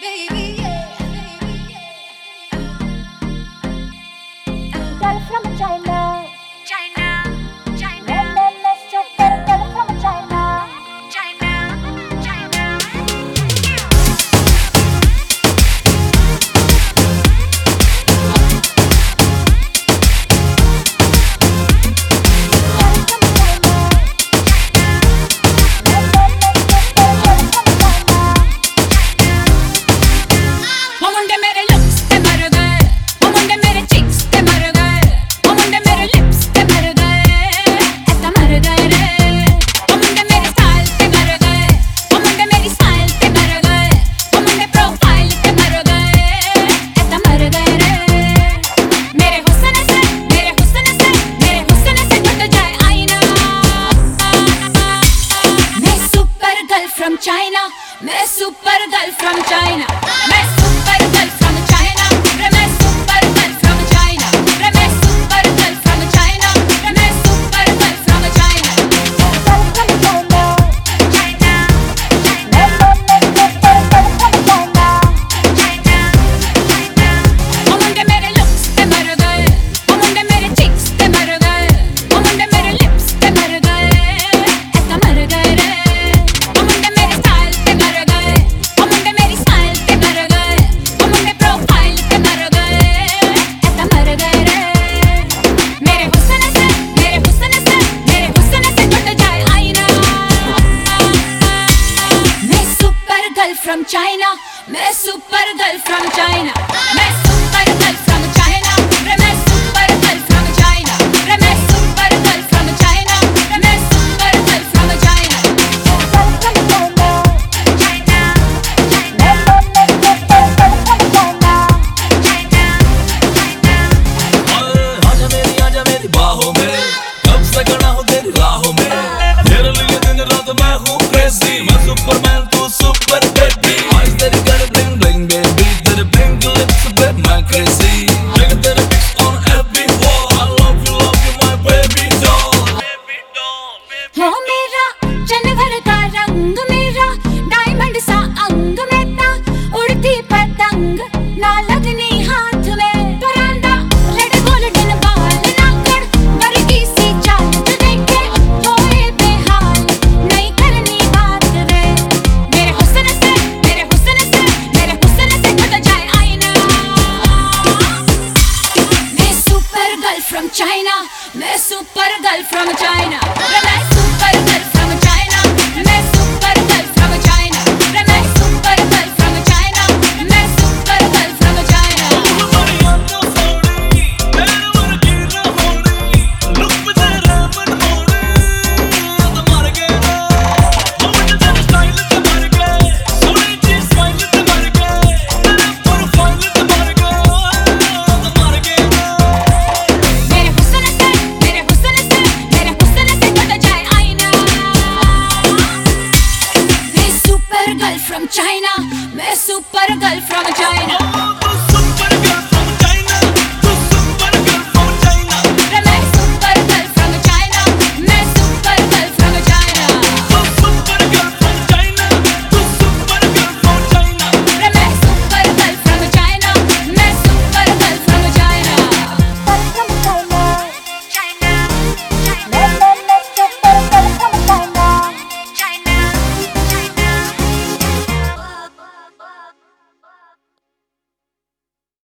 baby. Me super girl from China. from China. Me super girl from China. Me super girl. yourself from China. China.